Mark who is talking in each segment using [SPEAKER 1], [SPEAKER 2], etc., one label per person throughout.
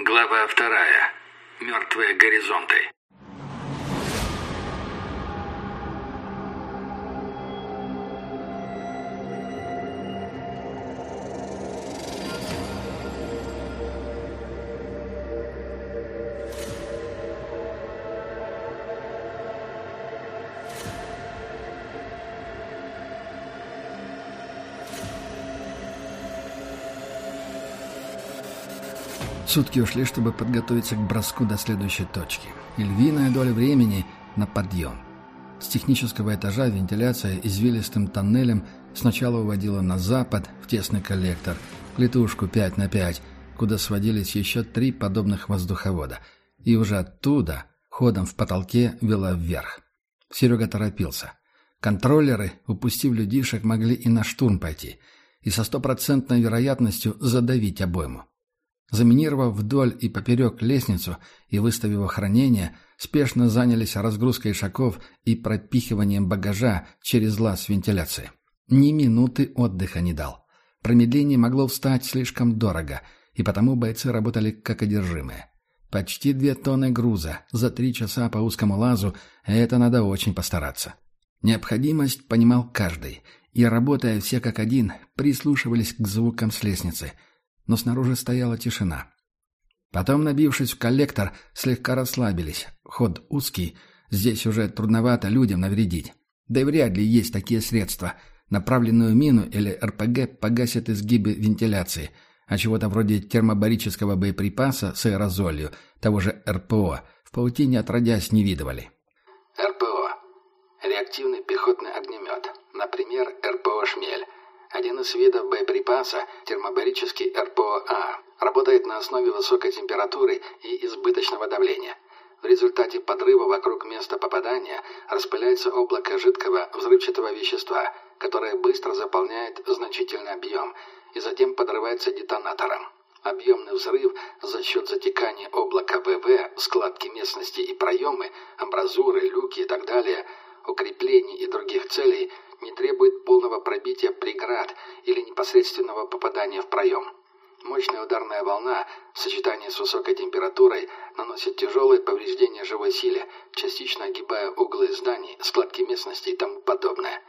[SPEAKER 1] Глава вторая. Мертвые горизонты.
[SPEAKER 2] Сутки ушли, чтобы подготовиться к броску до следующей точки. И львиная доля времени на подъем. С технического этажа вентиляция извилистым тоннелем сначала уводила на запад, в тесный коллектор, клетушку 5 на 5, куда сводились еще три подобных воздуховода. И уже оттуда, ходом в потолке, вела вверх. Серега торопился. Контроллеры, упустив людишек, могли и на штурм пойти, и со стопроцентной вероятностью задавить обойму. Заминировав вдоль и поперек лестницу и выставив охранение, спешно занялись разгрузкой шагов и пропихиванием багажа через лаз вентиляции. Ни минуты отдыха не дал. Промедление могло встать слишком дорого, и потому бойцы работали как одержимые. Почти две тонны груза за три часа по узкому лазу – это надо очень постараться. Необходимость понимал каждый, и, работая все как один, прислушивались к звукам с лестницы – но снаружи стояла тишина. Потом, набившись в коллектор, слегка расслабились. Ход узкий, здесь уже трудновато людям навредить. Да и вряд ли есть такие средства. Направленную мину или РПГ погасят изгибы вентиляции, а чего-то вроде термобарического боеприпаса с аэрозолью, того же РПО, в паутине отродясь не видывали.
[SPEAKER 3] РПО. Реактивный пехотный огнемет. Например, РПО «Шмель». Один из видов боеприпаса, термобарический РПОА, работает на основе высокой температуры и избыточного давления. В результате подрыва вокруг места попадания распыляется облако жидкого взрывчатого вещества, которое быстро заполняет значительный объем и затем подрывается детонатором. Объемный взрыв за счет затекания облака ВВ, складки местности и проемы, амбразуры, люки и так далее, укреплений и других целей – требует полного пробития преград или непосредственного попадания в проем. Мощная ударная волна в сочетании с высокой температурой наносит тяжелые повреждения живой силе, частично огибая углы зданий, складки местности и тому подобное.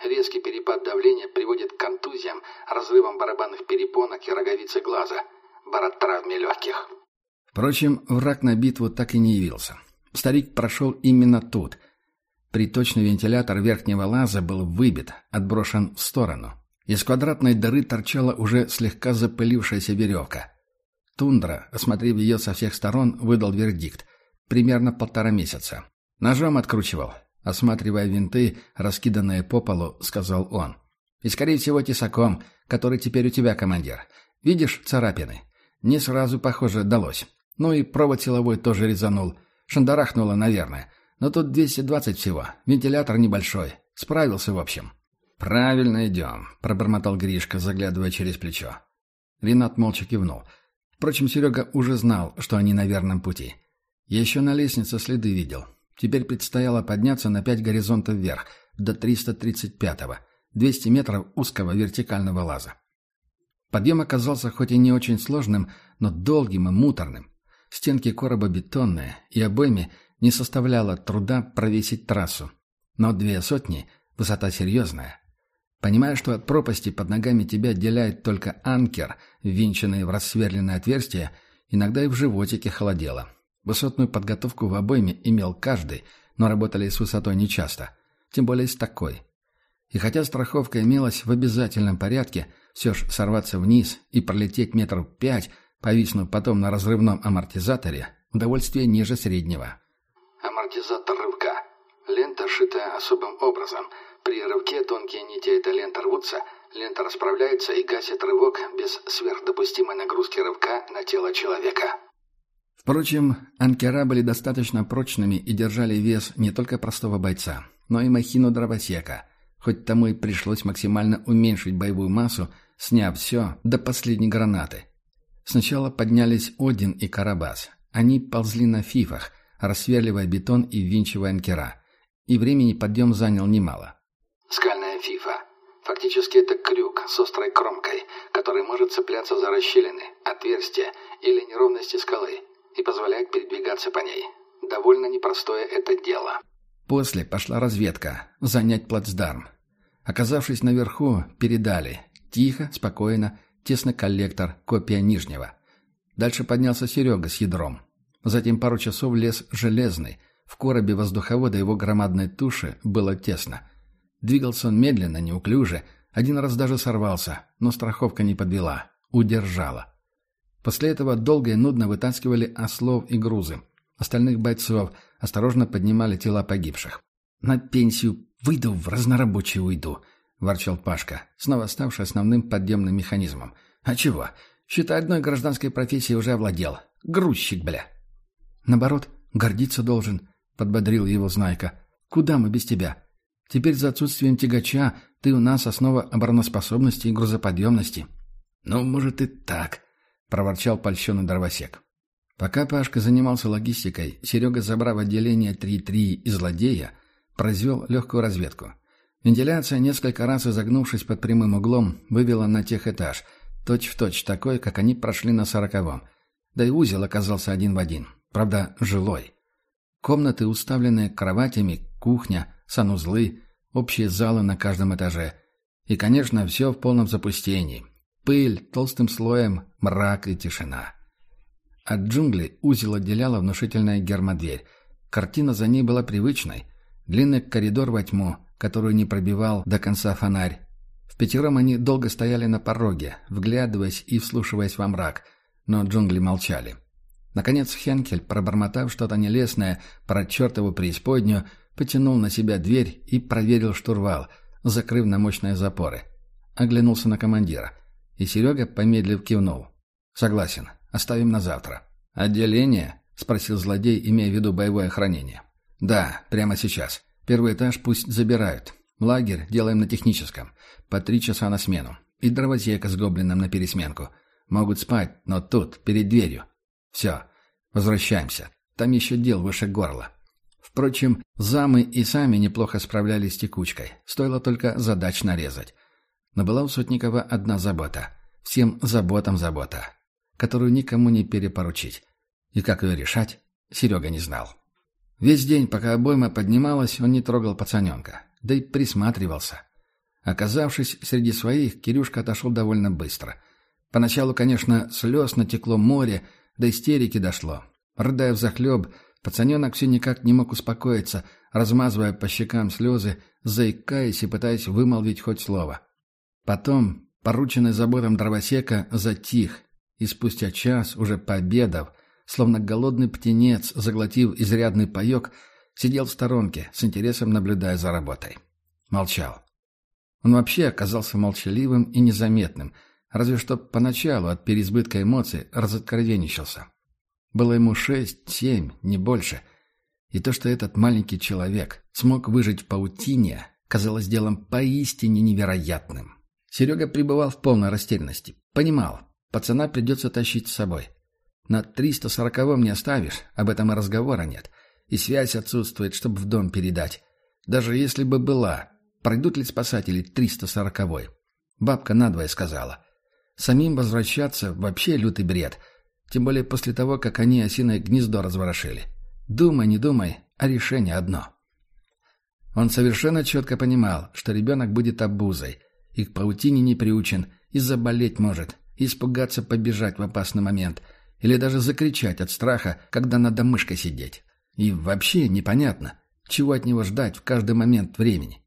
[SPEAKER 3] Резкий перепад давления приводит к контузиям, разрывам барабанных перепонок и роговицы глаза, баротравме легких.
[SPEAKER 2] Впрочем, враг на битву так и не явился. Старик прошел именно тут, Приточный вентилятор верхнего лаза был выбит, отброшен в сторону. Из квадратной дыры торчала уже слегка запылившаяся веревка. Тундра, осмотрев ее со всех сторон, выдал вердикт. Примерно полтора месяца. Ножом откручивал. Осматривая винты, раскиданные по полу, сказал он. И, скорее всего, тесаком, который теперь у тебя, командир. Видишь царапины? Не сразу, похоже, далось. Ну и провод силовой тоже резанул. Шандарахнуло, наверное. Но тут 220 всего. Вентилятор небольшой. Справился, в общем. «Правильно идем», — пробормотал Гришка, заглядывая через плечо. Ренат молча кивнул. Впрочем, Серега уже знал, что они на верном пути. Еще на лестнице следы видел. Теперь предстояло подняться на пять горизонтов вверх, до 335-го, 200 метров узкого вертикального лаза. Подъем оказался хоть и не очень сложным, но долгим и муторным. Стенки короба бетонные, и обойми не составляло труда провесить трассу. Но две сотни — высота серьезная. Понимая, что от пропасти под ногами тебя отделяет только анкер, ввинченный в рассверленное отверстие, иногда и в животике холодело. Высотную подготовку в обойме имел каждый, но работали с высотой нечасто. Тем более с такой. И хотя страховка имелась в обязательном порядке, все ж сорваться вниз и пролететь метров пять, повиснув потом на разрывном амортизаторе, удовольствие ниже среднего
[SPEAKER 3] амортизатор рывка. Лента, шитая особым образом. При рывке тонкие нити этой ленты рвутся, лента расправляется и гасит рывок без сверхдопустимой нагрузки рывка на тело человека.
[SPEAKER 2] Впрочем, анкера были достаточно прочными и держали вес не только простого бойца, но и махину дровосека, хоть тому и пришлось максимально уменьшить боевую массу, сняв все до последней гранаты. Сначала поднялись Один и Карабас. Они ползли на фифах, рассверливая бетон и ввинчивая анкера. И времени подъем занял немало.
[SPEAKER 3] Скальная фифа. Фактически это крюк с острой кромкой, который может цепляться за расщелины, отверстия или неровности скалы и позволяет передвигаться по ней. Довольно непростое это дело.
[SPEAKER 2] После пошла разведка, занять плацдарм. Оказавшись наверху, передали. Тихо, спокойно, тесно коллектор, копия нижнего. Дальше поднялся Серега с ядром. Затем пару часов лес железный. В коробе воздуховода его громадной туши было тесно. Двигался он медленно, неуклюже. Один раз даже сорвался, но страховка не подвела. Удержала. После этого долго и нудно вытаскивали ослов и грузы. Остальных бойцов осторожно поднимали тела погибших. «На пенсию выйду, в разнорабочий уйду», — ворчал Пашка, снова ставший основным подъемным механизмом. «А чего? Считай, одной гражданской профессией уже овладел. Грузчик, бля». «Наоборот, гордиться должен», — подбодрил его Знайка. «Куда мы без тебя? Теперь за отсутствием тягача ты у нас основа обороноспособности и грузоподъемности». «Ну, может, и так», — проворчал польщенный дровосек. Пока Пашка занимался логистикой, Серега, забрав отделение 3-3 и злодея, произвел легкую разведку. Вентиляция, несколько раз изогнувшись под прямым углом, вывела на тех этаж, точь-в-точь такой, как они прошли на сороковом. Да и узел оказался один в один. Правда, жилой. Комнаты, уставленные кроватями, кухня, санузлы, общие залы на каждом этаже. И, конечно, все в полном запустении. Пыль, толстым слоем, мрак и тишина. От джунглей узел отделяла внушительная гермодверь. Картина за ней была привычной. Длинный коридор во тьму, которую не пробивал до конца фонарь. В пятером они долго стояли на пороге, вглядываясь и вслушиваясь во мрак, но джунгли молчали. Наконец Хенкель, пробормотав что-то нелестное про чертову преисподнюю, потянул на себя дверь и проверил штурвал, закрыв на мощные запоры. Оглянулся на командира. И Серега, помедлив, кивнул. «Согласен. Оставим на завтра». «Отделение?» — спросил злодей, имея в виду боевое хранение. «Да, прямо сейчас. Первый этаж пусть забирают. Лагерь делаем на техническом. По три часа на смену. И дровосека с гоблином на пересменку. Могут спать, но тут, перед дверью. Все. Возвращаемся. Там еще дел выше горла». Впрочем, замы и сами неплохо справлялись с текучкой. Стоило только задач нарезать. Но была у Сотникова одна забота. Всем заботам забота которую никому не перепоручить. И как ее решать, Серега не знал. Весь день, пока обойма поднималась, он не трогал пацаненка, да и присматривался. Оказавшись среди своих, Кирюшка отошел довольно быстро. Поначалу, конечно, слез натекло море, до истерики дошло. Рыдая взахлеб, пацаненок все никак не мог успокоиться, размазывая по щекам слезы, заикаясь и пытаясь вымолвить хоть слово. Потом, порученный заботом дровосека, затих, и спустя час, уже пообедав, словно голодный птенец, заглотив изрядный паек, сидел в сторонке, с интересом наблюдая за работой. Молчал. Он вообще оказался молчаливым и незаметным, разве что поначалу от переизбытка эмоций разоткровенничался. Было ему шесть, семь, не больше. И то, что этот маленький человек смог выжить в паутине, казалось делом поистине невероятным. Серега пребывал в полной растерянности. Понимал, Пацана придется тащить с собой. На 340-м не оставишь, об этом и разговора нет. И связь отсутствует, чтобы в дом передать. Даже если бы была, пройдут ли спасатели 340-й? Бабка надвое сказала. Самим возвращаться вообще лютый бред. Тем более после того, как они осиное гнездо разворошили. Думай, не думай, а решение одно. Он совершенно четко понимал, что ребенок будет обузой, и к паутине не приучен, и заболеть может, испугаться побежать в опасный момент, или даже закричать от страха, когда надо мышкой сидеть. И вообще непонятно, чего от него ждать в каждый момент времени.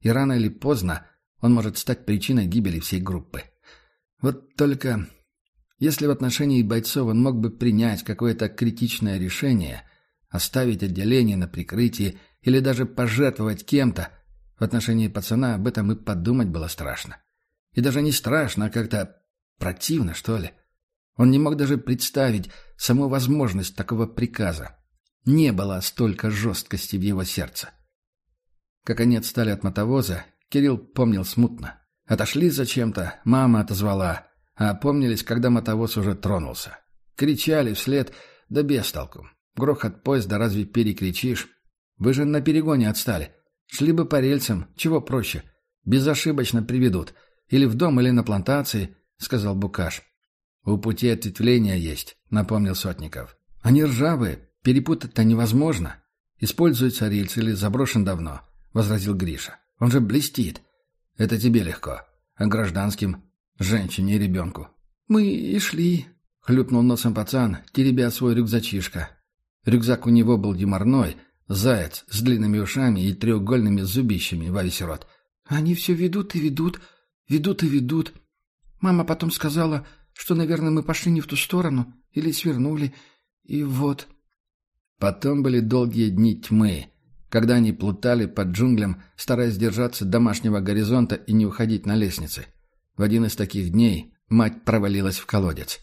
[SPEAKER 2] И рано или поздно он может стать причиной гибели всей группы. Вот только если в отношении бойцов он мог бы принять какое-то критичное решение, оставить отделение на прикрытии или даже пожертвовать кем-то, в отношении пацана об этом и подумать было страшно. И даже не страшно, а как-то Противно, что ли? Он не мог даже представить саму возможность такого приказа. Не было столько жесткости в его сердце. Как они отстали от мотовоза, Кирилл помнил смутно. Отошли зачем-то, мама отозвала, а опомнились, когда мотовоз уже тронулся. Кричали вслед, да без толку. Грохот поезда разве перекричишь? Вы же на перегоне отстали. Шли бы по рельсам, чего проще. Безошибочно приведут. Или в дом, или на плантации», — сказал Букаш. «У пути ответвления есть», — напомнил Сотников. «Они ржавые, перепутать-то невозможно. Используется рельс или заброшен давно», — возразил Гриша. «Он же блестит. Это тебе легко. А гражданским? Женщине и ребенку». «Мы и шли», — хлюпнул носом пацан, теребя свой рюкзачишка. Рюкзак у него был деморной, заяц с длинными ушами и треугольными зубищами во весь рот. «Они все ведут и ведут, ведут и ведут. Мама потом сказала, что, наверное, мы пошли не в ту сторону или свернули, и вот...» Потом были долгие дни тьмы, когда они плутали под джунглям, стараясь держаться домашнего горизонта и не уходить на лестницы. В один из таких дней мать провалилась в колодец.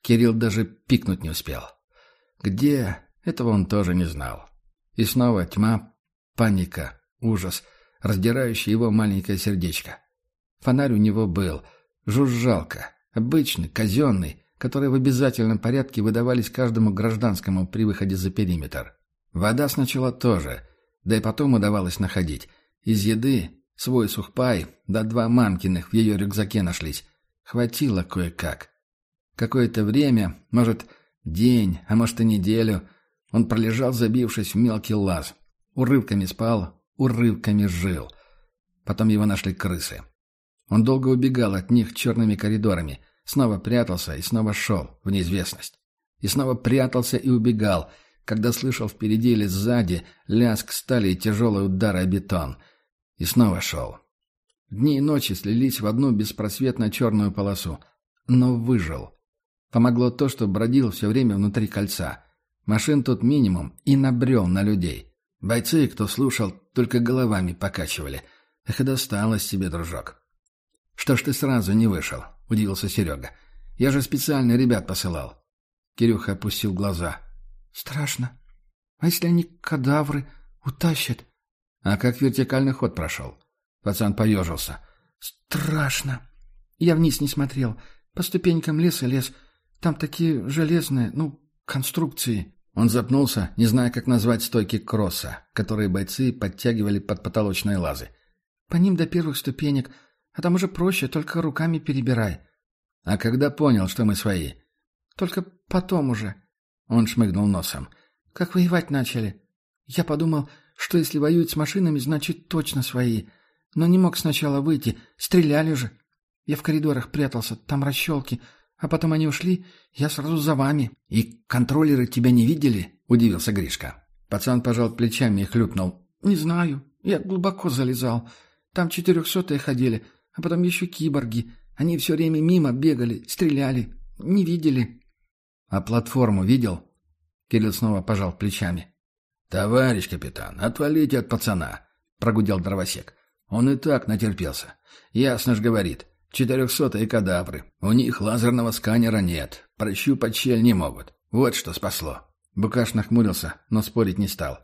[SPEAKER 2] Кирилл даже пикнуть не успел. Где? Этого он тоже не знал. И снова тьма, паника, ужас, раздирающий его маленькое сердечко. Фонарь у него был, жужжалка, обычный, казенный, которые в обязательном порядке выдавались каждому гражданскому при выходе за периметр. Вода сначала тоже, да и потом удавалось находить. Из еды свой сухпай, да два мамкиных в ее рюкзаке нашлись. Хватило кое-как. Какое-то время, может, день, а может и неделю, он пролежал, забившись в мелкий лаз. Урывками спал, урывками жил. Потом его нашли крысы. Он долго убегал от них черными коридорами – Снова прятался и снова шел в неизвестность. И снова прятался и убегал, когда слышал впереди или сзади лязг стали и тяжелый удар о бетон. И снова шел. Дни и ночи слились в одну беспросветно черную полосу. Но выжил. Помогло то, что бродил все время внутри кольца. Машин тут минимум и набрел на людей. Бойцы, кто слушал, только головами покачивали. Эх, и досталось тебе, дружок. Что ж ты сразу не вышел? — удивился Серега. «Я же специально ребят посылал». Кирюха опустил глаза. «Страшно. А если они кадавры утащат?» «А как вертикальный ход прошел?» Пацан поежился. «Страшно. Я вниз не смотрел. По ступенькам лес и лес. Там такие железные, ну, конструкции». Он запнулся, не зная, как назвать стойки кросса, которые бойцы подтягивали под потолочные лазы. «По ним до первых ступенек а там уже проще, только руками перебирай. А когда понял, что мы свои? Только потом уже. Он шмыгнул носом. Как воевать начали? Я подумал, что если воюют с машинами, значит точно свои. Но не мог сначала выйти. Стреляли же. Я в коридорах прятался, там расщелки. А потом они ушли, я сразу за вами. И контроллеры тебя не видели? Удивился Гришка. Пацан пожал плечами и хлюпнул. Не знаю. Я глубоко залезал. Там четырехсотые ходили. А потом еще киборги. Они все время мимо бегали, стреляли. Не видели. А платформу видел? Кирилл снова пожал плечами. «Товарищ капитан, отвалите от пацана», — прогудел дровосек. «Он и так натерпелся. Ясно ж говорит. Четырехсотые кадавры. У них лазерного сканера нет. Прощупать щель не могут. Вот что спасло». Букаш нахмурился, но спорить не стал.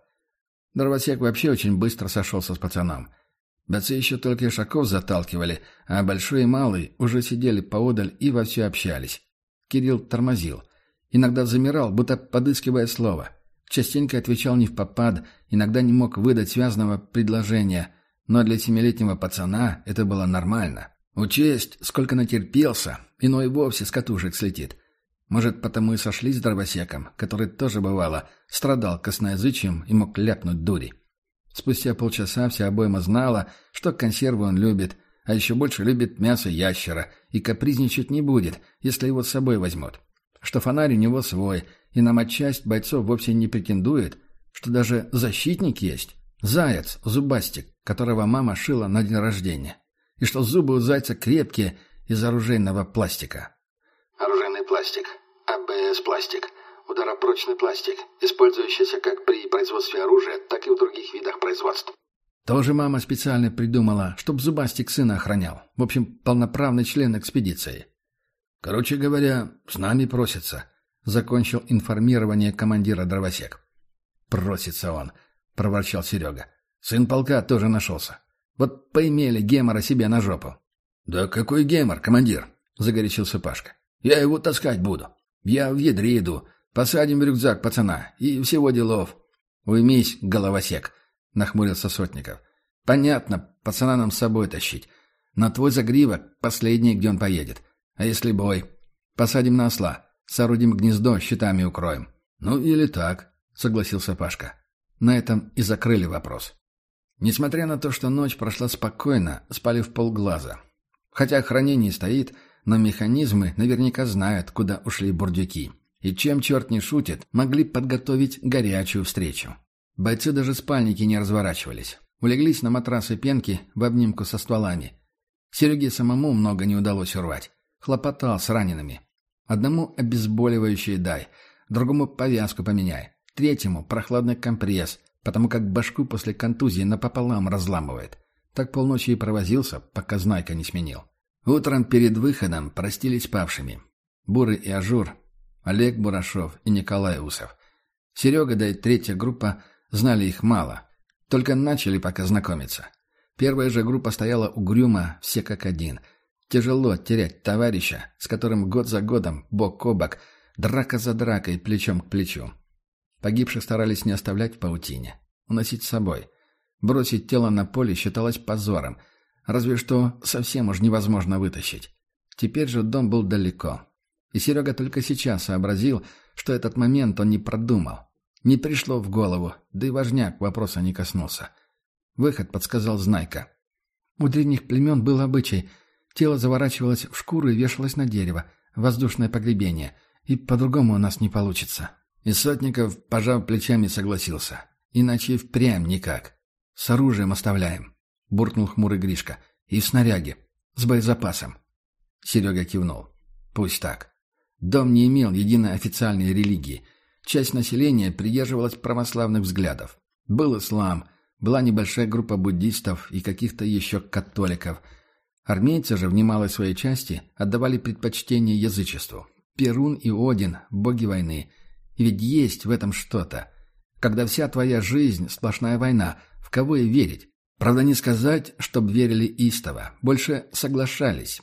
[SPEAKER 2] Дровосек вообще очень быстро сошелся с пацаном. Бойцы еще только ишаков заталкивали, а большой и малый уже сидели поодаль и вовсю общались. Кирилл тормозил. Иногда замирал, будто подыскивая слово. Частенько отвечал не в попад, иногда не мог выдать связанного предложения, но для семилетнего пацана это было нормально. Учесть, сколько натерпелся, иной вовсе с катушек слетит. Может, потому и сошлись с дровосеком, который тоже, бывало, страдал косноязычием и мог ляпнуть дури. Спустя полчаса вся обойма знала, что консервы он любит, а еще больше любит мясо ящера и капризничать не будет, если его с собой возьмут. Что фонарь у него свой, и на матчасть бойцов вовсе не претендует, что даже защитник есть. Заяц, зубастик, которого мама шила на день рождения. И что зубы у зайца крепкие из оружейного пластика.
[SPEAKER 3] Оружейный пластик. АБС-пластик ударопрочный пластик, использующийся как при производстве оружия, так и в других видах производств.
[SPEAKER 2] Тоже мама специально придумала, чтоб зубастик сына охранял. В общем, полноправный член экспедиции. Короче говоря, с нами просится. Закончил информирование командира дровосек. Просится он, проворчал Серега. Сын полка тоже нашелся. Вот поимели гемора себе на жопу. Да какой гемор, командир? Загорячился Пашка. Я его таскать буду. Я в ядре иду. Посадим в рюкзак пацана, и всего делов. Уймись, головосек, — нахмурился Сотников. Понятно, пацана нам с собой тащить. Но твой загривок — последний, где он поедет. А если бой? Посадим на осла, соорудим гнездо, щитами укроем. Ну или так, согласился Пашка. На этом и закрыли вопрос. Несмотря на то, что ночь прошла спокойно, спали в полглаза. Хотя охранение стоит, но механизмы наверняка знают, куда ушли бурдюки. И чем черт не шутит, могли подготовить горячую встречу. Бойцы даже спальники не разворачивались. Улеглись на матрасы пенки в обнимку со стволами. Сереге самому много не удалось урвать. Хлопотал с ранеными. Одному обезболивающее дай, другому повязку поменяй, третьему прохладный компресс, потому как башку после контузии напополам разламывает. Так полночи и провозился, пока Знайка не сменил. Утром перед выходом простились с павшими. Бурый и Ажур, Олег Бурашов и Николай Усов. Серега, да и третья группа знали их мало. Только начали пока знакомиться. Первая же группа стояла угрюмо, все как один. Тяжело терять товарища, с которым год за годом, бок о бок, драка за дракой, плечом к плечу. Погибших старались не оставлять в паутине, уносить с собой. Бросить тело на поле считалось позором, разве что совсем уж невозможно вытащить. Теперь же дом был далеко. И Серега только сейчас сообразил, что этот момент он не продумал. Не пришло в голову, да и важняк вопроса не коснулся. Выход подсказал Знайка. У древних племен был обычай. Тело заворачивалось в шкуру и вешалось на дерево. Воздушное погребение. И по-другому у нас не получится. И Сотников, пожав плечами, согласился. Иначе впрямь никак. С оружием оставляем. Буркнул хмурый Гришка. И в снаряге. С боезапасом. Серега кивнул. Пусть так. Дом не имел единой официальной религии. Часть населения придерживалась православных взглядов. Был ислам, была небольшая группа буддистов и каких-то еще католиков. Армейцы же в немалой своей части отдавали предпочтение язычеству. Перун и Один – боги войны – и ведь есть в этом что-то. Когда вся твоя жизнь – сплошная война, в кого и верить? Правда, не сказать, чтоб верили истово. Больше соглашались.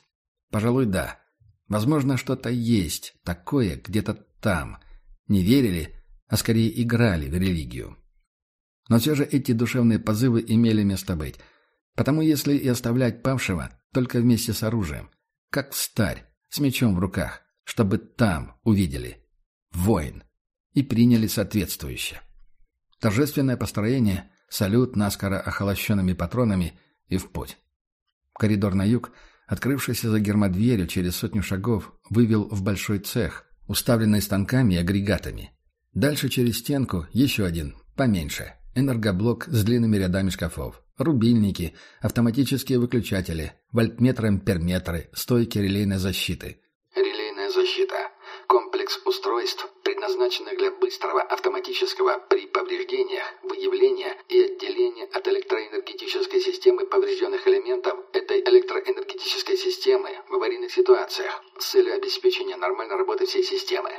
[SPEAKER 2] Пожалуй, да. Возможно, что-то есть, такое где-то там. Не верили, а скорее играли в религию. Но все же эти душевные позывы имели место быть. Потому если и оставлять павшего, только вместе с оружием. Как старь, с мечом в руках, чтобы там увидели. Воин и приняли соответствующе. Торжественное построение, салют наскоро охолощенными патронами и в путь. Коридор на юг, открывшийся за гермодверью через сотню шагов, вывел в большой цех, уставленный станками и агрегатами. Дальше через стенку еще один, поменьше, энергоблок с длинными рядами шкафов, рубильники, автоматические выключатели, вольтметры-амперметры, стойки релейной защиты.
[SPEAKER 3] Релейная защита. Комплекс устройств, предназначенных для быстрого автоматического при повреждениях выявления и отделения от электроэнергетической системы поврежденных элементов этой электроэнергетической системы в аварийных ситуациях с целью обеспечения нормальной работы всей системы.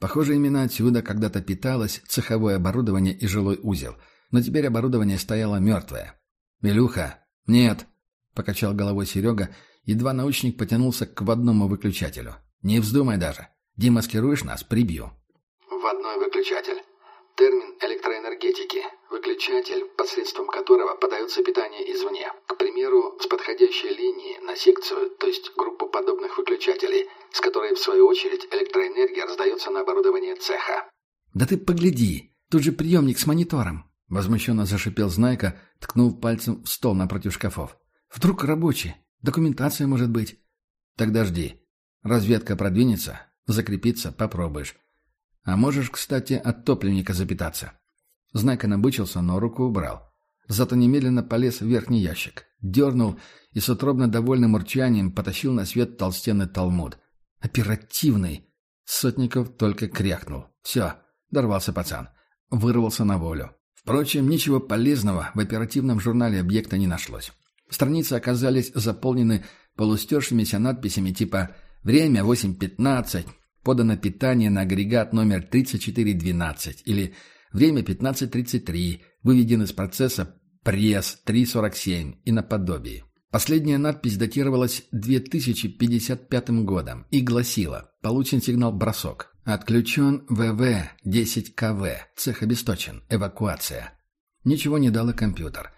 [SPEAKER 2] Похоже, именно отсюда когда-то питалось цеховое оборудование и жилой узел, но теперь оборудование стояло мертвое. «Милюха?» «Нет», — покачал головой Серега, едва научник потянулся к водному выключателю. «Не вздумай даже. Демаскируешь нас — прибью».
[SPEAKER 3] Вводной выключатель. Термин электроэнергетики. Выключатель, посредством которого подается питание извне. К примеру, с подходящей линии на секцию, то есть группу подобных выключателей, с которой, в свою очередь, электроэнергия раздается на оборудование цеха.
[SPEAKER 2] «Да ты погляди! Тут же приемник с монитором!» Возмущенно зашипел Знайка, ткнув пальцем в стол напротив шкафов. «Вдруг рабочий? Документация может быть?» «Тогда жди. Разведка продвинется, закрепиться попробуешь. А можешь, кстати, от топливника запитаться. Знайка набычился, но руку убрал. Зато немедленно полез в верхний ящик. Дернул и с утробно довольным урчанием потащил на свет толстенный талмуд. Оперативный. Сотников только кряхнул. Все, дорвался пацан. Вырвался на волю. Впрочем, ничего полезного в оперативном журнале объекта не нашлось. Страницы оказались заполнены полустершимися надписями типа «Время 8.15», Подано питание на агрегат номер 3412 или время 15.33, выведен из процесса пресс 347 и наподобие. Последняя надпись датировалась 2055 годом и гласила «Получен сигнал бросок. Отключен ВВ-10КВ. Цех обесточен. Эвакуация». Ничего не дал и компьютер.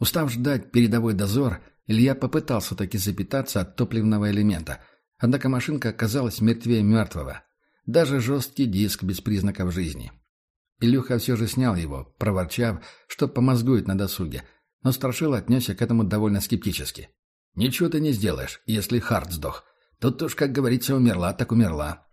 [SPEAKER 2] Устав ждать передовой дозор, Илья попытался таки запитаться от топливного элемента, однако машинка оказалась мертвее мертвого. Даже жесткий диск без признаков жизни. Илюха все же снял его, проворчав, что помозгует на досуге, но Страшил отнесся к этому довольно скептически. «Ничего ты не сделаешь, если Харт сдох. Тут уж, как говорится, умерла, так умерла».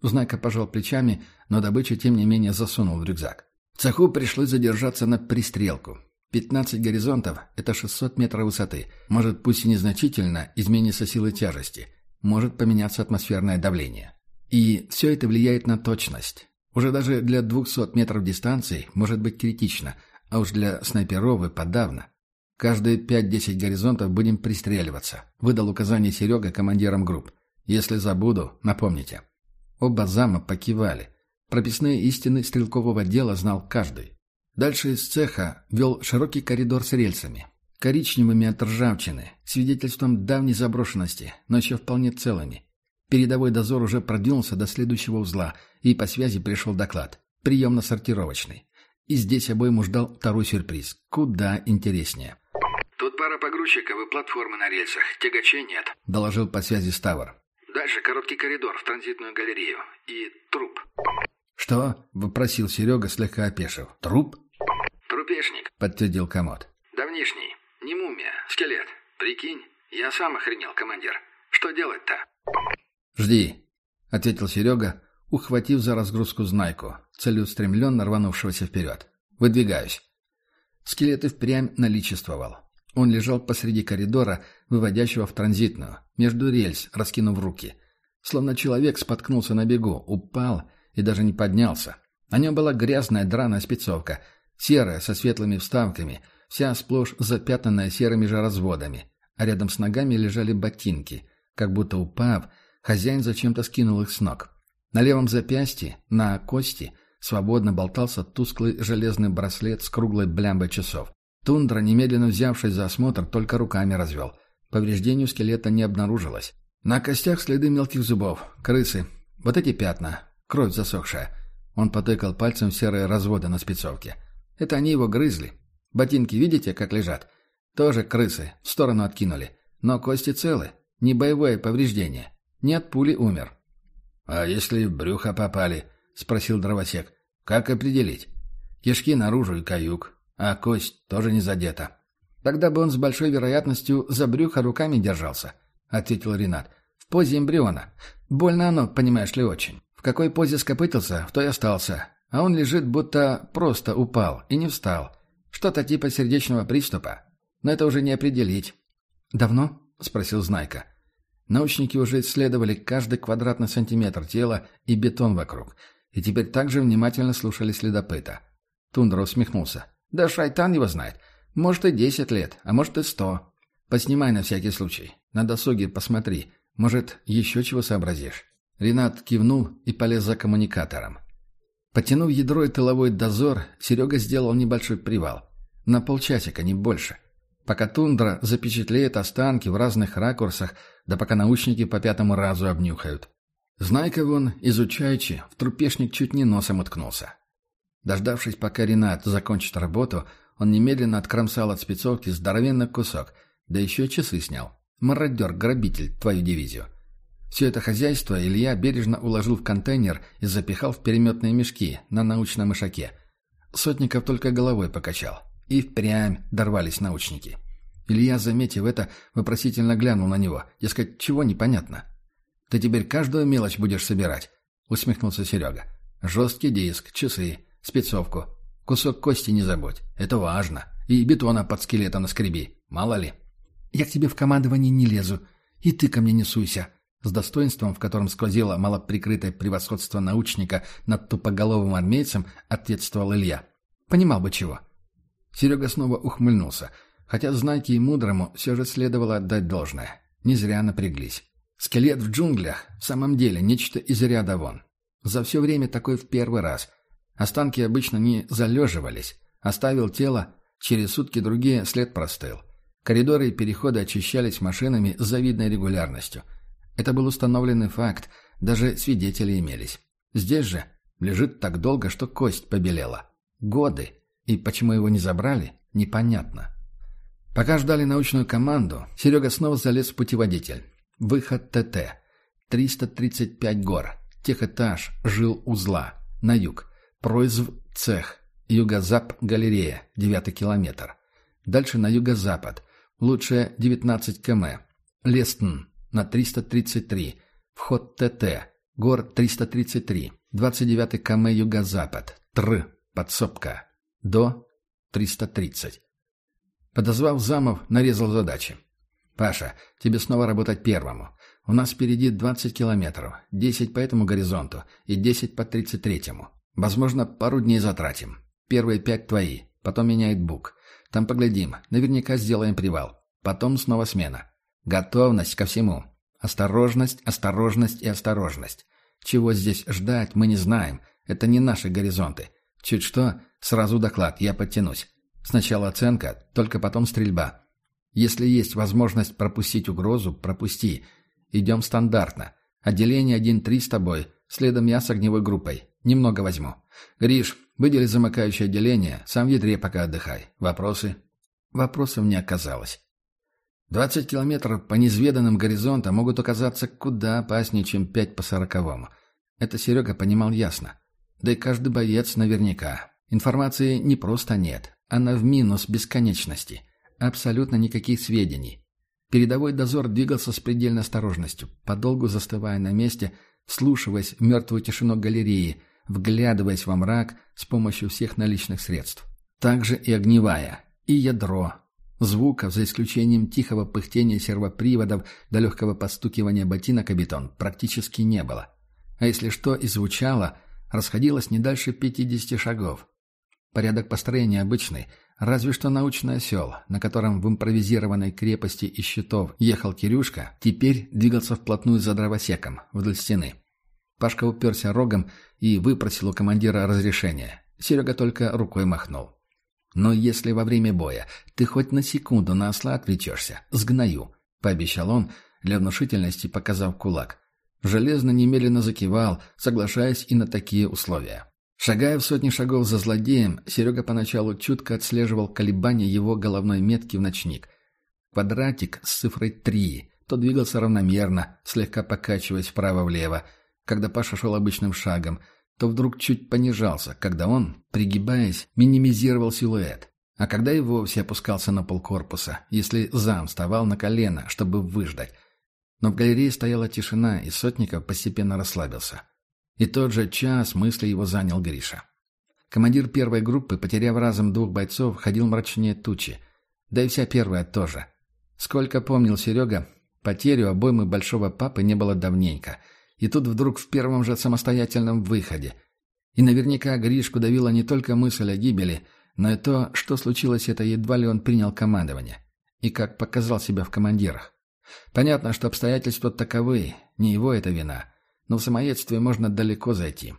[SPEAKER 2] Знайка пожал плечами, но добычу, тем не менее, засунул в рюкзак. В цеху пришлось задержаться на пристрелку. 15 горизонтов – это 600 метров высоты. Может, пусть и незначительно, изменится сила тяжести. Может поменяться атмосферное давление. И все это влияет на точность. Уже даже для 200 метров дистанции может быть критично, а уж для снайперов и подавно. Каждые 5-10 горизонтов будем пристреливаться. Выдал указание Серега командирам групп. Если забуду, напомните. Оба зама покивали. Прописные истины стрелкового дела знал каждый. Дальше из цеха вел широкий коридор с рельсами. Коричневыми от ржавчины, свидетельством давней заброшенности, но еще вполне целыми. Передовой дозор уже продвинулся до следующего узла, и по связи пришел доклад. Приемно-сортировочный. И здесь обоим ждал второй сюрприз. Куда интереснее.
[SPEAKER 1] «Тут пара погрузчиков и платформы на рельсах. Тягачей нет», —
[SPEAKER 2] доложил по связи Ставр.
[SPEAKER 1] «Дальше короткий коридор в транзитную галерею. И труп».
[SPEAKER 2] «Что?» — вопросил Серега, слегка опешив. «Труп?»
[SPEAKER 1] «Трупешник», —
[SPEAKER 2] подтвердил комод.
[SPEAKER 1] «Давнишний. Не мумия, скелет. Прикинь, я сам охренел, командир. Что делать-то?»
[SPEAKER 2] «Жди», — ответил Серега, ухватив за разгрузку знайку, целеустремленно рванувшегося вперед. «Выдвигаюсь». Скелет и впрямь наличествовал. Он лежал посреди коридора, выводящего в транзитную, между рельс, раскинув руки. Словно человек споткнулся на бегу, упал и даже не поднялся. На нем была грязная драная спецовка, серая, со светлыми вставками, вся сплошь запятнанная серыми же разводами, а рядом с ногами лежали ботинки. Как будто упав, хозяин зачем-то скинул их с ног. На левом запястье, на кости, свободно болтался тусклый железный браслет с круглой блямбой часов. Тундра, немедленно взявшись за осмотр, только руками развел. Повреждений у скелета не обнаружилось. На костях следы мелких зубов, крысы. Вот эти пятна, кровь засохшая. Он потыкал пальцем серые разводы на спецовке. Это они его грызли. Ботинки видите, как лежат? Тоже крысы, в сторону откинули. Но кости целы, не боевое повреждение. Не от пули умер. «А если в брюхо попали?» — спросил дровосек. «Как определить?» «Кишки наружу и каюк, а кость тоже не задета». «Тогда бы он с большой вероятностью за брюхо руками держался», — ответил Ренат. «В позе эмбриона. Больно оно, понимаешь ли, очень. В какой позе скопытился, в той остался. А он лежит, будто просто упал и не встал. Что-то типа сердечного приступа. Но это уже не определить». «Давно?» — спросил Знайка. Научники уже исследовали каждый квадратный сантиметр тела и бетон вокруг, и теперь также внимательно слушали следопыта. Тундра усмехнулся. «Да шайтан его знает. Может и десять лет, а может и сто. Поснимай на всякий случай. На досуге посмотри. Может, еще чего сообразишь». Ренат кивнул и полез за коммуникатором. Потянув ядро и тыловой дозор, Серега сделал небольшой привал. На полчасика, не больше. Пока тундра запечатлеет останки в разных ракурсах, да пока научники по пятому разу обнюхают. Знайка вон, изучаючи, в трупешник чуть не носом уткнулся. Дождавшись, пока Ренат закончит работу, он немедленно откромсал от спецовки здоровенный кусок, да еще часы снял. Мародер-грабитель, твою дивизию. Все это хозяйство Илья бережно уложил в контейнер и запихал в переметные мешки на научном ишаке. Сотников только головой покачал. И впрямь дорвались научники. Илья, заметив это, вопросительно глянул на него. Дескать, чего непонятно. «Ты теперь каждую мелочь будешь собирать?» — усмехнулся Серега. «Жесткий диск, часы, спецовку. Кусок кости не забудь. Это важно. И бетона под скелетом наскреби. Мало ли». «Я к тебе в командовании не лезу. И ты ко мне не суйся», с достоинством, в котором сквозило малоприкрытое превосходство научника над тупоголовым армейцем, ответствовал Илья. «Понимал бы чего». Серега снова ухмыльнулся — Хотя знаки и мудрому все же следовало отдать должное. Не зря напряглись. Скелет в джунглях в самом деле нечто из ряда вон. За все время такой в первый раз. Останки обычно не залеживались. Оставил тело, через сутки другие след простыл. Коридоры и переходы очищались машинами с завидной регулярностью. Это был установленный факт, даже свидетели имелись. Здесь же лежит так долго, что кость побелела. Годы. И почему его не забрали, непонятно. Пока ждали научную команду, Серега снова залез в путеводитель. Выход ТТ. 335 гор. Техэтаж. Жил узла. На юг. Произв цех. Юго-зап галерея. Девятый километр. Дальше на юго-запад. Лучше 19 км. Лестн. На 333. Вход ТТ. Гор 333. 29 км юго-запад. Тр. Подсобка. До 330. Подозвав замов, нарезал задачи. «Паша, тебе снова работать первому. У нас впереди 20 километров, 10 по этому горизонту и 10 по 33-му. Возможно, пару дней затратим. Первые пять твои, потом меняет бук. Там поглядим, наверняка сделаем привал. Потом снова смена. Готовность ко всему. Осторожность, осторожность и осторожность. Чего здесь ждать, мы не знаем. Это не наши горизонты. Чуть что, сразу доклад, я подтянусь. Сначала оценка, только потом стрельба. Если есть возможность пропустить угрозу, пропусти. Идем стандартно. Отделение 1-3 с тобой, следом я с огневой группой. Немного возьму. Гриш, выдели замыкающее отделение, сам в ядре пока отдыхай. Вопросы? Вопросов не оказалось. 20 километров по неизведанным горизонтам могут оказаться куда опаснее, чем 5 по сороковому. Это Серега понимал ясно. Да и каждый боец наверняка. Информации не просто нет, она в минус бесконечности. Абсолютно никаких сведений. Передовой дозор двигался с предельной осторожностью, подолгу застывая на месте, вслушиваясь в мертвую тишину галереи, вглядываясь во мрак с помощью всех наличных средств. Также и огневая, и ядро. Звуков, за исключением тихого пыхтения сервоприводов до легкого подстукивания ботинок о бетон, практически не было. А если что и звучало, расходилось не дальше 50 шагов. Порядок построения обычный, разве что научный осел, на котором в импровизированной крепости из щитов ехал Кирюшка, теперь двигался вплотную за дровосеком, вдоль стены. Пашка уперся рогом и выпросил у командира разрешения. Серега только рукой махнул. «Но если во время боя ты хоть на секунду на осла отвлечешься, сгною», — пообещал он, для внушительности показав кулак. Железно немедленно закивал, соглашаясь и на такие условия. Шагая в сотни шагов за злодеем, Серега поначалу чутко отслеживал колебания его головной метки в ночник. Квадратик с цифрой 3 то двигался равномерно, слегка покачиваясь вправо-влево. Когда Паша шел обычным шагом, то вдруг чуть понижался, когда он, пригибаясь, минимизировал силуэт. А когда и вовсе опускался на полкорпуса, если зам вставал на колено, чтобы выждать. Но в галерее стояла тишина, и Сотников постепенно расслабился. И тот же час мысли его занял Гриша. Командир первой группы, потеряв разом двух бойцов, ходил мрачнее тучи. Да и вся первая тоже. Сколько помнил Серега, потерю обоймы большого папы не было давненько. И тут вдруг в первом же самостоятельном выходе. И наверняка Гришку давила не только мысль о гибели, но и то, что случилось это едва ли он принял командование. И как показал себя в командирах. Понятно, что обстоятельства таковы, не его это вина – но в самоедстве можно далеко зайти.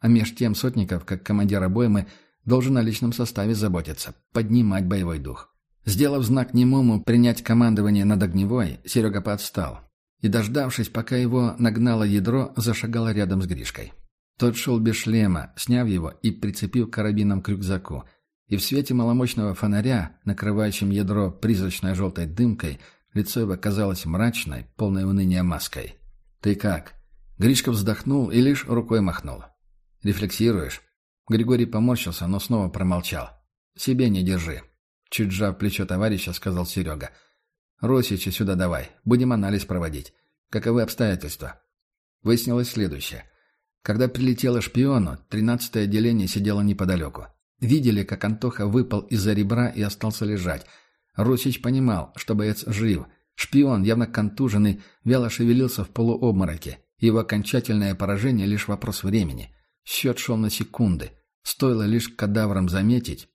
[SPEAKER 2] А меж тем Сотников, как командир обоймы, должен о личном составе заботиться, поднимать боевой дух. Сделав знак немому принять командование над огневой, Серега подстал. И, дождавшись, пока его нагнало ядро, зашагал рядом с Гришкой. Тот шел без шлема, сняв его и прицепив карабином к рюкзаку. И в свете маломощного фонаря, накрывающем ядро призрачной желтой дымкой, лицо его казалось мрачной, полной уныния маской. «Ты как?» Гришка вздохнул и лишь рукой махнул. «Рефлексируешь?» Григорий поморщился, но снова промолчал. «Себе не держи», — чуть сжав плечо товарища, сказал Серега. «Росича сюда давай, будем анализ проводить. Каковы обстоятельства?» Выяснилось следующее. Когда прилетело шпиону, тринадцатое отделение сидело неподалеку. Видели, как Антоха выпал из-за ребра и остался лежать. Росич понимал, что боец жив. Шпион, явно контуженный, вяло шевелился в полуобмороке. Его окончательное поражение — лишь вопрос времени. Счет шел на секунды. Стоило лишь кадаврам заметить.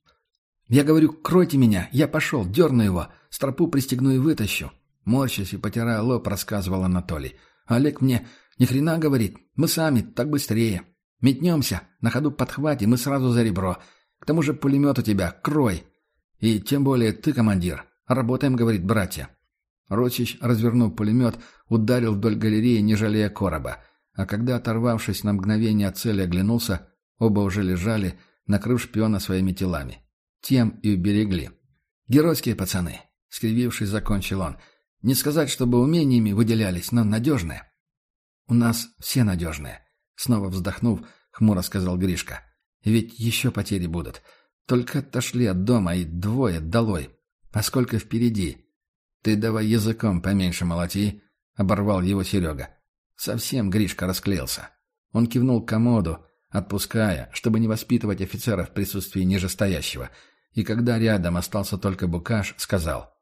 [SPEAKER 2] «Я говорю, кройте меня! Я пошел, дерну его! Стропу пристегну и вытащу!» Морщась и потирая лоб, рассказывал Анатолий. «Олег мне, ни хрена говорит, мы сами, так быстрее. Метнемся, на ходу подхватим и сразу за ребро. К тому же пулемет у тебя, крой. И тем более ты, командир. Работаем, говорит, братья. Росич, развернув пулемет, ударил вдоль галереи, не жалея короба. А когда, оторвавшись на мгновение от цели, оглянулся, оба уже лежали, накрыв шпиона своими телами. Тем и уберегли. Геройские пацаны. — скривившись, закончил он. «Не сказать, чтобы умениями выделялись, но надежные». «У нас все надежные», — снова вздохнув, хмуро сказал Гришка. «Ведь еще потери будут. Только отошли от дома и двое долой. А сколько впереди?» «Ты давай языком поменьше молоти», — оборвал его Серега. Совсем Гришка расклеился. Он кивнул комоду, отпуская, чтобы не воспитывать офицера в присутствии нижестоящего, и когда рядом остался только Букаш, сказал,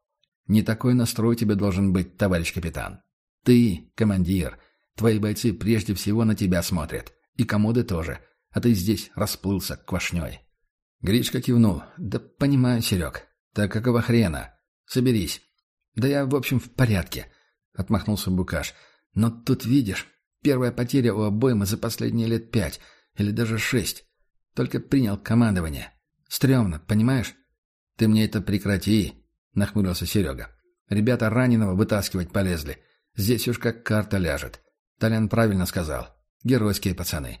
[SPEAKER 2] «Не такой настрой тебе должен быть, товарищ капитан. Ты — командир, твои бойцы прежде всего на тебя смотрят, и комоды тоже, а ты здесь расплылся квашней». Гришка кивнул, «Да понимаю, Серег, так какого хрена? Соберись». «Да я, в общем, в порядке», — отмахнулся Букаш, «но тут видишь, первая потеря у обоймы за последние лет пять — или даже шесть. Только принял командование. Стремно, понимаешь? Ты мне это прекрати, нахмурился Серега. Ребята раненого вытаскивать полезли. Здесь уж как карта ляжет. Толян правильно сказал. Геройские пацаны.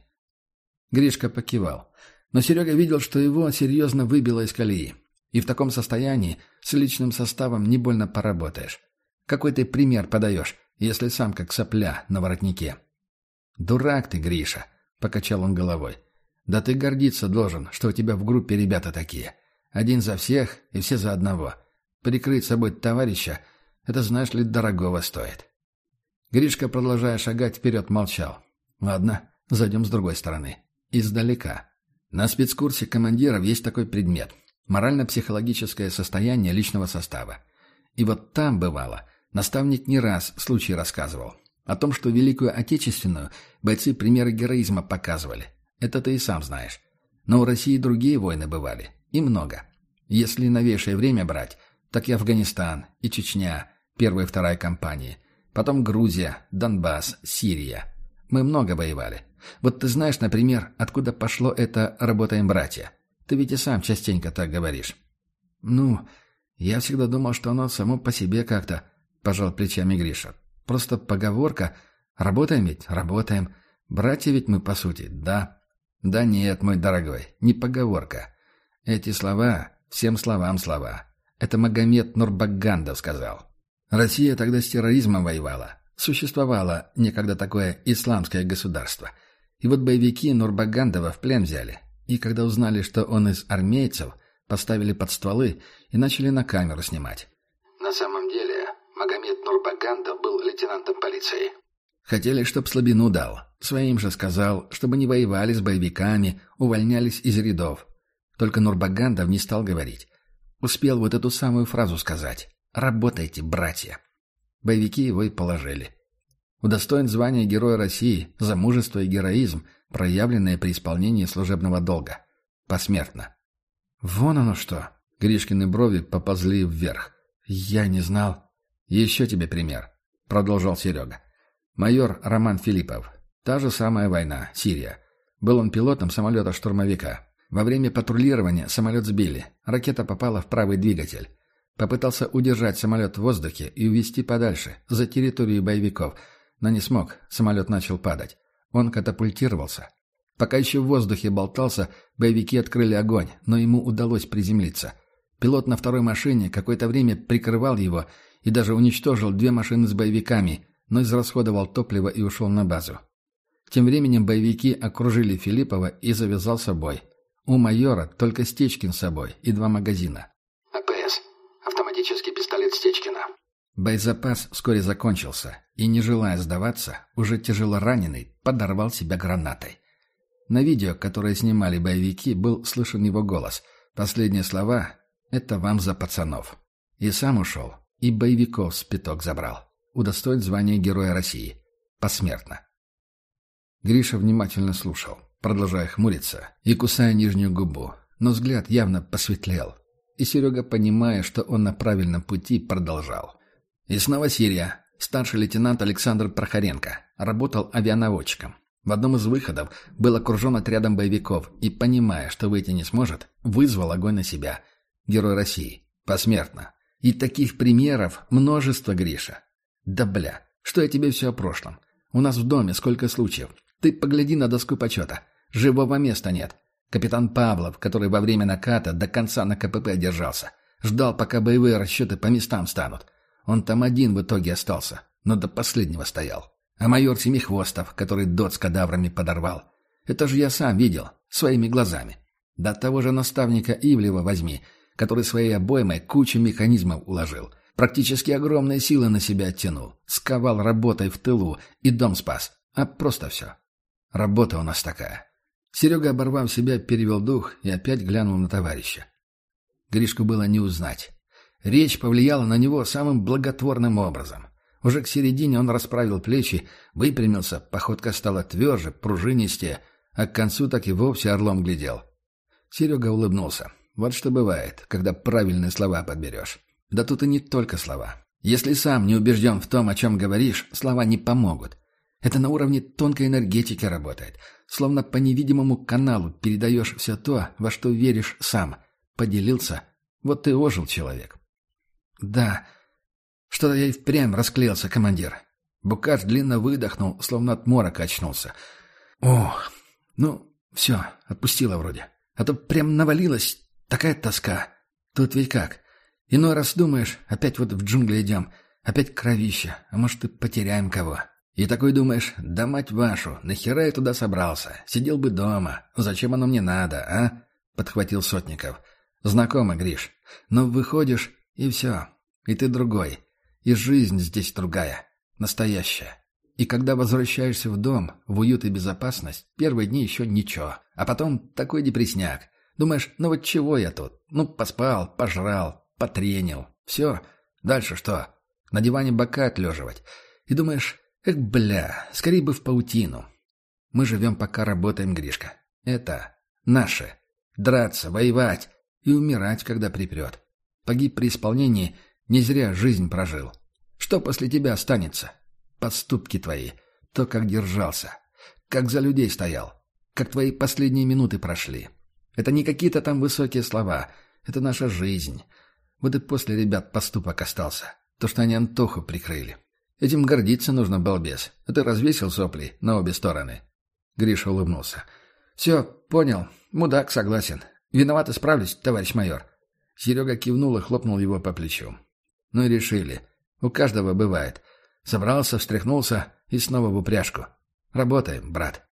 [SPEAKER 2] Гришка покивал. Но Серега видел, что его серьезно выбило из колеи. И в таком состоянии с личным составом не больно поработаешь. Какой ты пример подаешь, если сам как сопля на воротнике? Дурак ты, Гриша. — покачал он головой. «Да ты гордиться должен, что у тебя в группе ребята такие. Один за всех и все за одного. Прикрыть собой товарища — это, знаешь ли, дорогого стоит». Гришка, продолжая шагать вперед, молчал. «Ладно, зайдем с другой стороны. Издалека. На спецкурсе командиров есть такой предмет — морально-психологическое состояние личного состава. И вот там, бывало, наставник не раз случай рассказывал. О том, что Великую Отечественную бойцы примеры героизма показывали. Это ты и сам знаешь. Но у России другие войны бывали. И много. Если новейшее время брать, так и Афганистан, и Чечня, первая и вторая кампании. Потом Грузия, Донбасс, Сирия. Мы много воевали. Вот ты знаешь, например, откуда пошло это «работаем, братья». Ты ведь и сам частенько так говоришь. Ну, я всегда думал, что оно само по себе как-то, пожал плечами Гриша. Просто поговорка. Работаем ведь? Работаем. Братья ведь мы, по сути, да. Да нет, мой дорогой, не поговорка. Эти слова, всем словам слова. Это Магомед Нурбагандов сказал. Россия тогда с терроризмом воевала. Существовало некогда такое исламское государство. И вот боевики Нурбагандова в плен взяли. И когда узнали, что он из армейцев, поставили под стволы и начали на камеру снимать.
[SPEAKER 3] На самом деле, Магомед Нурбагандов был лейтенантом полиции.
[SPEAKER 2] Хотели, чтоб слабину дал. Своим же сказал, чтобы не воевали с боевиками, увольнялись из рядов. Только Нурбагандов не стал говорить. Успел вот эту самую фразу сказать. «Работайте, братья». Боевики его и положили. Удостоен звания Героя России за мужество и героизм, проявленное при исполнении служебного долга. Посмертно. «Вон оно что!» Гришкины брови поползли вверх. «Я не знал». «Еще тебе пример», — продолжал Серега. «Майор Роман Филиппов. Та же самая война, Сирия. Был он пилотом самолета-штурмовика. Во время патрулирования самолет сбили. Ракета попала в правый двигатель. Попытался удержать самолет в воздухе и увести подальше, за территорию боевиков, но не смог, самолет начал падать. Он катапультировался. Пока еще в воздухе болтался, боевики открыли огонь, но ему удалось приземлиться. Пилот на второй машине какое-то время прикрывал его и даже уничтожил две машины с боевиками, но израсходовал топливо и ушел на базу. Тем временем боевики окружили Филиппова и завязался бой. У майора только Стечкин с собой и два магазина. Боезапас вскоре закончился, и, не желая сдаваться, уже тяжело раненый подорвал себя гранатой. На видео, которое снимали боевики, был слышен его голос. Последние слова «Это вам за пацанов». И сам ушел, и боевиков с пяток забрал. Удостоит звания Героя России. Посмертно. Гриша внимательно слушал, продолжая хмуриться и кусая нижнюю губу, но взгляд явно посветлел. И Серега, понимая, что он на правильном пути, продолжал. И снова Сирия. Старший лейтенант Александр Прохоренко. Работал авианаводчиком. В одном из выходов был окружен отрядом боевиков и, понимая, что выйти не сможет, вызвал огонь на себя. Герой России. Посмертно. И таких примеров множество, Гриша. Да бля, что я тебе все о прошлом? У нас в доме сколько случаев. Ты погляди на доску почета. Живого места нет. Капитан Павлов, который во время наката до конца на КПП держался. Ждал, пока боевые расчеты по местам станут. Он там один в итоге остался, но до последнего стоял. А майор Семихвостов, который дот с кадаврами подорвал. Это же я сам видел, своими глазами. До того же наставника Ивлева возьми, который своей обоймой кучу механизмов уложил. Практически огромные силы на себя оттянул. Сковал работой в тылу и дом спас. А просто все. Работа у нас такая. Серега, оборвав себя, перевел дух и опять глянул на товарища. Гришку было не узнать. Речь повлияла на него самым благотворным образом. Уже к середине он расправил плечи, выпрямился, походка стала тверже, пружинистее, а к концу так и вовсе орлом глядел. Серега улыбнулся. Вот что бывает, когда правильные слова подберешь. Да тут и не только слова. Если сам не убежден в том, о чем говоришь, слова не помогут. Это на уровне тонкой энергетики работает. Словно по невидимому каналу передаешь все то, во что веришь сам. Поделился. Вот ты ожил человек. Да, что-то я и впрямь расклеился, командир. Букаш длинно выдохнул, словно от морока очнулся. Ох, ну, все, отпустила вроде. А то прям навалилась такая тоска. Тут ведь как? Иной раз думаешь, опять вот в джунгли идем, опять кровища, а может и потеряем кого. И такой думаешь, да мать вашу, нахера я туда собрался? Сидел бы дома. Зачем оно мне надо, а? Подхватил Сотников. Знакомо, Гриш. Но выходишь, и все. И ты другой. И жизнь здесь другая. Настоящая. И когда возвращаешься в дом, в уют и безопасность, первые дни еще ничего. А потом такой депресняк. Думаешь, ну вот чего я тут? Ну, поспал, пожрал, потренил. Все. Дальше что? На диване бока отлеживать. И думаешь, эх, бля, скорее бы в паутину. Мы живем, пока работаем, Гришка. Это наше. Драться, воевать и умирать, когда припрет. Погиб при исполнении, не зря жизнь прожил. Что после тебя останется? Поступки твои, то, как держался, как за людей стоял, как твои последние минуты прошли. Это не какие-то там высокие слова, это наша жизнь. Вот и после ребят поступок остался. То, что они Антоху прикрыли. Этим гордиться нужно, балбес. А ты развесил сопли на обе стороны. Гриша улыбнулся. «Все, понял. Мудак, согласен. Виноват, исправлюсь, товарищ майор». Серега кивнул и хлопнул его по плечу. «Ну и решили. У каждого бывает. Собрался, встряхнулся и снова в упряжку. Работаем, брат».